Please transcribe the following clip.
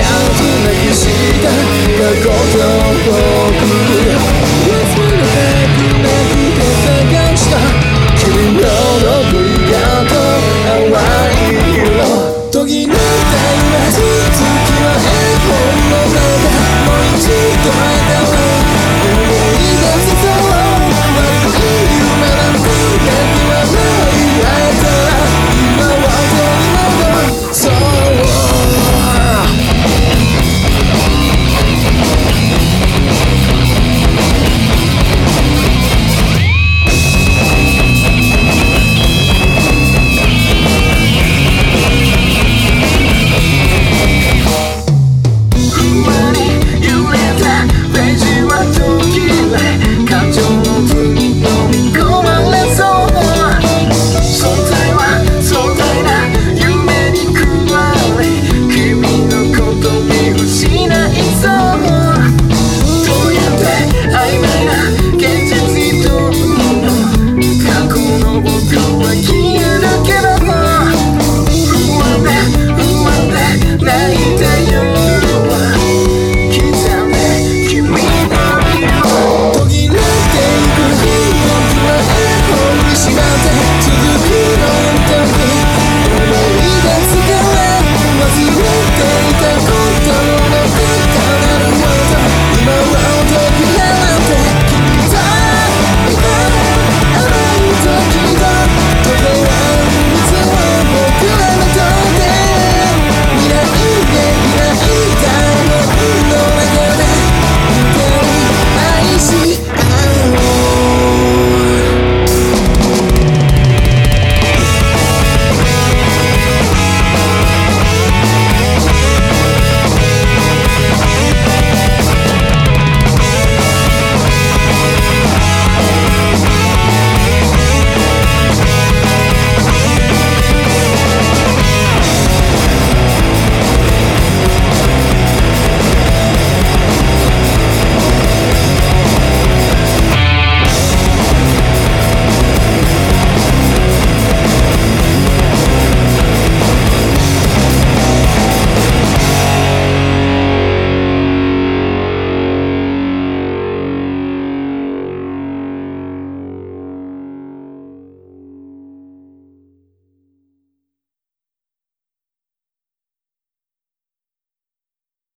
show